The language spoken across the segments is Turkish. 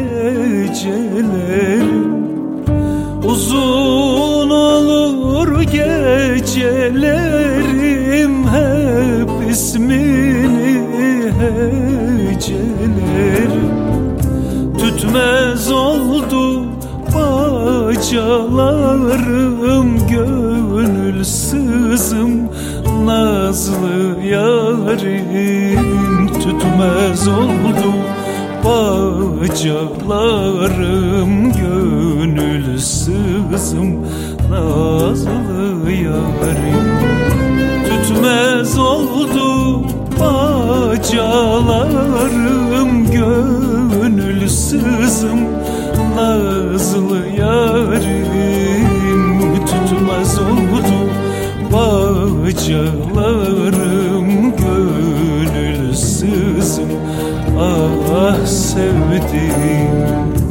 hecelerim Uzun olur gecelerim hep ismini hecelerim. Tütmez oldu bacalarım gönül nazlı yarim. Tütmez oldu bacalarım gönül sızım nazlı yarim. Tütmez oldu bacalarım gönül sızım nazlı yarim. Tütmez oldu bacalarım Ah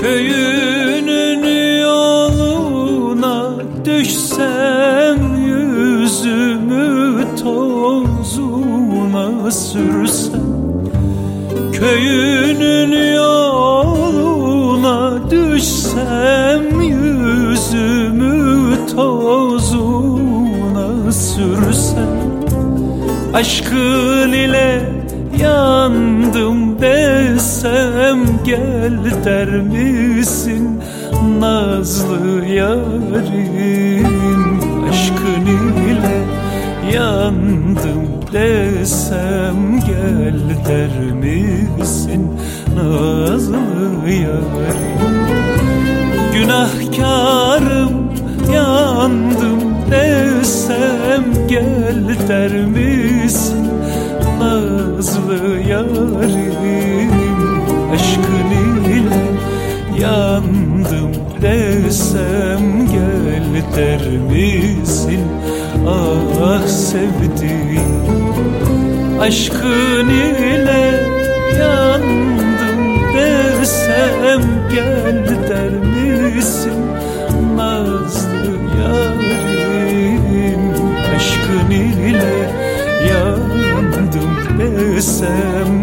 Köyünün yoluna düşsem Yüzümü tozuna sürsem. Köyünün yoluna düşsem Yüzümü tozuna sürsem. Aşkın ile yandım desem Gel der misin nazlı yarim? Aşkın ile yandım desem Gel der misin nazlı yarim? Günahkarım yandım desem Gel der misin nazlı yarim Aşkın ile yandım desem Gel der misin? Ah sevdiğim Aşkın ile yandım desem Gel der misin? Nazlı Aşkın ile yandım desem